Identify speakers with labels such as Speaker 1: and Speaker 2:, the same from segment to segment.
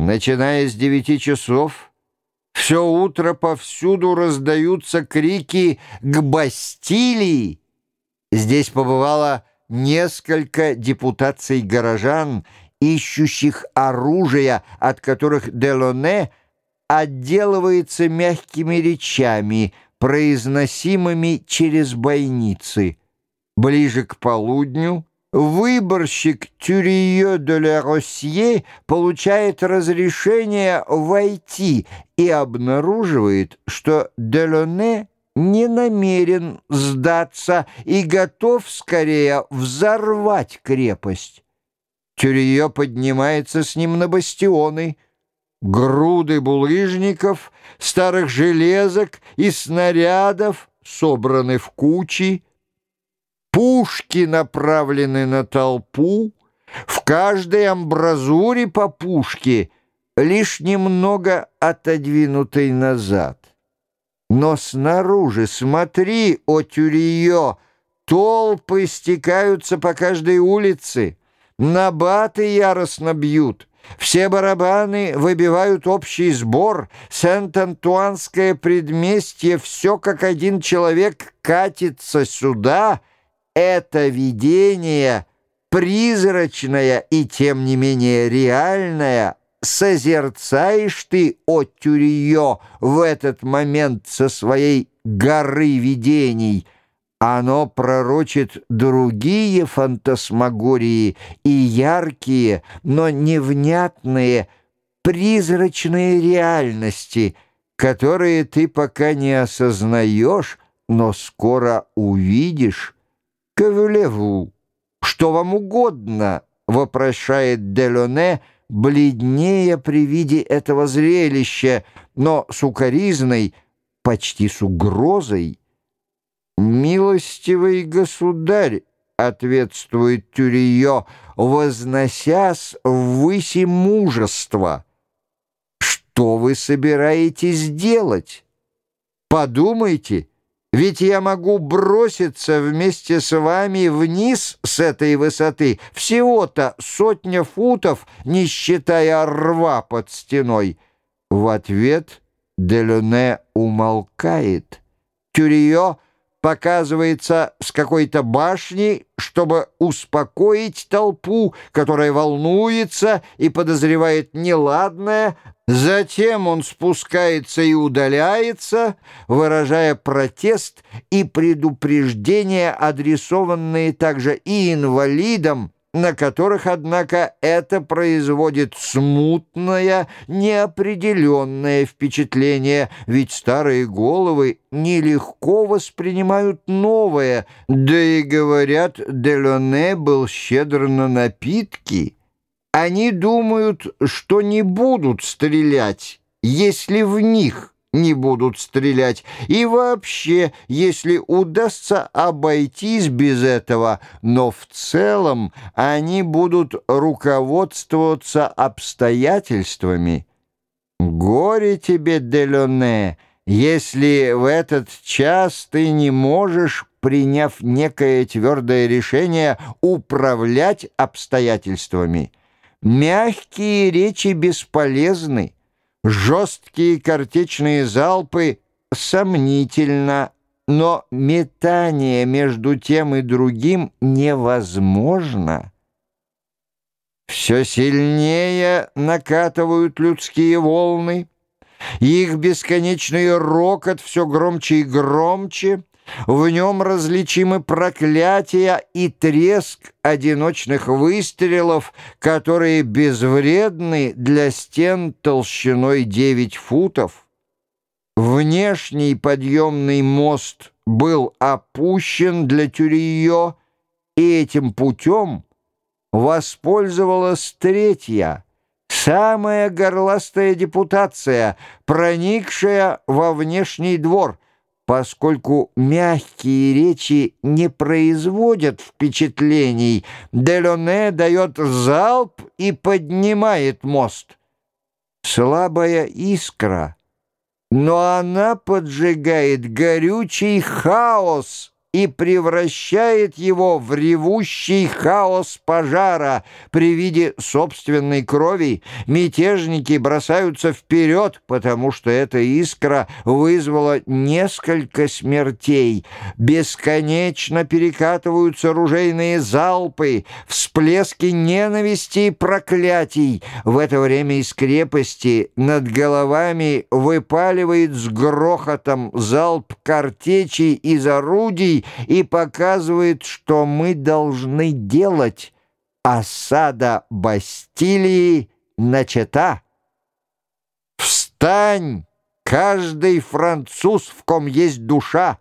Speaker 1: Начиная с девяти часов, все утро повсюду раздаются крики «К Бастилии!». Здесь побывало несколько депутаций горожан, ищущих оружия, от которых Делоне отделывается мягкими речами, произносимыми через бойницы. Ближе к полудню выборщик Тюриё де ля Росье получает разрешение войти и обнаруживает, что Делоне не намерен сдаться и готов скорее взорвать крепость. Тюриё поднимается с ним на бастионы. Груды булыжников, старых железок и снарядов собраны в кучи. Пушки направлены на толпу. В каждой амбразуре по пушке лишь немного отодвинутой назад. Но снаружи, смотри, о Тюриё, толпы стекаются по каждой улице. Набаты яростно бьют. Все барабаны выбивают общий сбор. Сент-Антуанское предместье, все как один человек катится сюда. Это видение, призрачное и тем не менее реальное, созерцаешь ты, о Тюриё, в этот момент со своей горы видений — оно пророчит другие фантасмагории и яркие, но невнятные, призрачные реальности, которые ты пока не осознаешь, но скоро увидишь. «Кавелеву, что вам угодно?» — вопрошает Делоне, бледнее при виде этого зрелища, но с укоризной, почти с угрозой. «Милостивый государь», — ответствует Тюриё, возносясь ввыси мужества. «Что вы собираетесь делать? Подумайте, ведь я могу броситься вместе с вами вниз с этой высоты, всего-то сотня футов, не считая рва под стеной». В ответ Делюне умолкает. Тюриё — показывается с какой-то башни, чтобы успокоить толпу, которая волнуется и подозревает неладное. Затем он спускается и удаляется, выражая протест и предупреждение, адресованные также и инвалидам, на которых, однако, это производит смутное, неопределенное впечатление, ведь старые головы нелегко воспринимают новое, да и, говорят, Делоне был щедр на напитки. Они думают, что не будут стрелять, если в них не будут стрелять. И вообще, если удастся обойтись без этого, но в целом они будут руководствоваться обстоятельствами. Горе тебе, Делоне, если в этот час ты не можешь, приняв некое твердое решение, управлять обстоятельствами. Мягкие речи бесполезны. Жесткие картечные залпы сомнительно, но метание между тем и другим невозможно. Все сильнее накатывают людские волны, их бесконечный рокот все громче и громче — в нем различимы проклятия и треск одиночных выстрелов, которые безвредны для стен толщиной 9 футов. Внешний подъемный мост был опущен для Тюриё, и этим путем воспользовалась третья, самая горластая депутация, проникшая во внешний двор — Поскольку мягкие речи не производят впечатлений, Делоне дает залп и поднимает мост. Слабая искра, но она поджигает горючий хаос и превращает его в ревущий хаос пожара. При виде собственной крови мятежники бросаются вперед, потому что эта искра вызвала несколько смертей. Бесконечно перекатываются ружейные залпы, всплески ненависти и проклятий. В это время из крепости над головами выпаливает с грохотом залп картечи из орудий, и показывает, что мы должны делать. Осада Бастилии начата. Встань, каждый француз, в ком есть душа,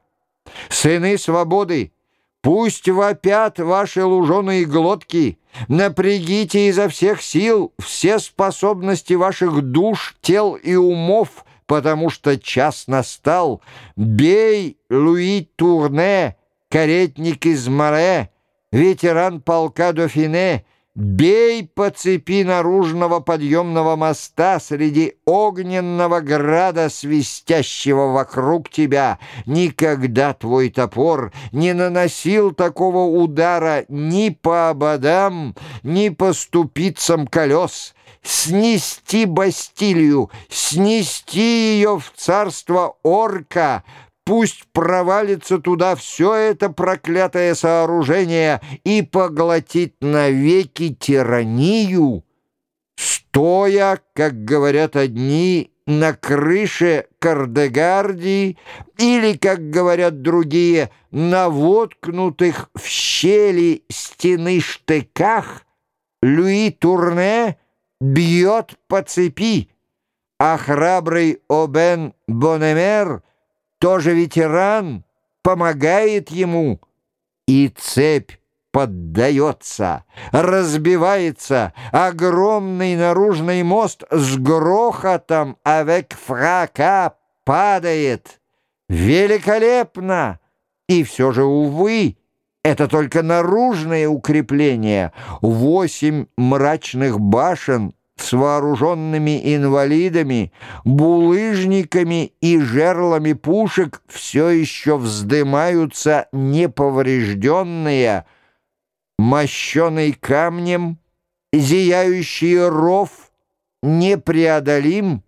Speaker 1: сыны свободы, Пусть вопят ваши луженые глотки, напрягите изо всех сил все способности ваших душ, тел и умов, потому что час настал. Бей, Луи Турне, каретник из Море, ветеран полка Дофине, бей по цепи наружного подъемного моста среди огненного града, свистящего вокруг тебя. Никогда твой топор не наносил такого удара ни по ободам, ни по ступицам колес снести Бастилию, снести ее в царство орка, Пусть провалится туда все это проклятое сооружение и поглотит навеки тиранию, стоя, как говорят одни, на крыше Кардегардии или, как говорят другие, на воткнутых в щели стены штыках, Люи Турне — бьет по цепи, а храбрый Обен Бонемер, тоже ветеран, помогает ему, и цепь поддается, разбивается, огромный наружный мост с грохотом «Авек фрака» падает. Великолепно! И все же, увы, это только наружное укрепление. Восемь мрачных башен с вооруженными инвалидами, булыжниками и жерлами пушек все еще вздымаются неповрежденные, мощеный камнем, зияющий ров непреодолим,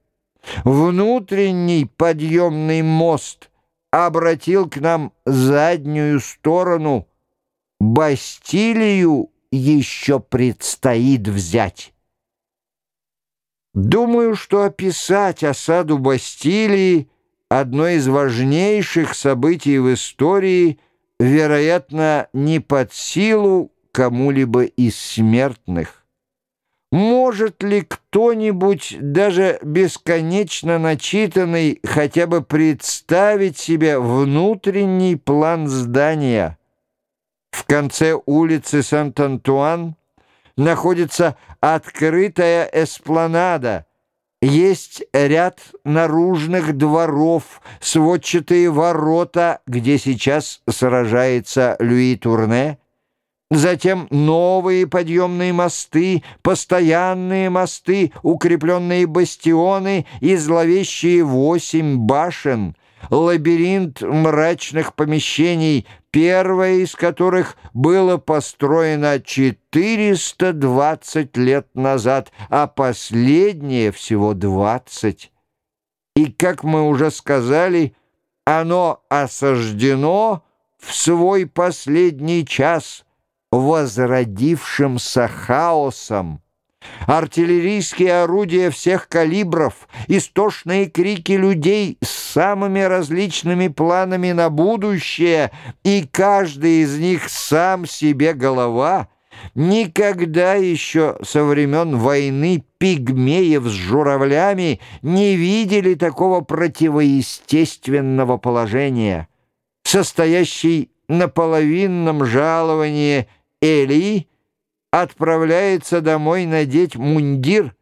Speaker 1: внутренний подъемный мост обратил к нам заднюю сторону — Бастилию еще предстоит взять. Думаю, что описать осаду Бастилии одно из важнейших событий в истории, вероятно, не под силу кому-либо из смертных. Может ли кто-нибудь, даже бесконечно начитанный, хотя бы представить себе внутренний план здания – конце улицы Сант-Антуан находится открытая эспланада. Есть ряд наружных дворов, сводчатые ворота, где сейчас сражается Люи Турне, затем новые подъемные мосты, постоянные мосты, укрепленные бастионы и зловещие восемь башен — лабиринт мрачных помещений, первое из которых было построено 420 лет назад, а последнее всего 20. И, как мы уже сказали, оно осаждено в свой последний час возродившимся хаосом, Артиллерийские орудия всех калибров, истошные крики людей самыми различными планами на будущее, и каждый из них сам себе голова. Никогда еще со времен войны пигмеев с журавлями не видели такого противоестественного положения. Состоящий на половинном жаловании Эли отправляется домой надеть мундир,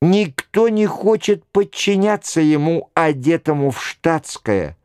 Speaker 1: никто не хочет подчиняться ему, одетому в штатское.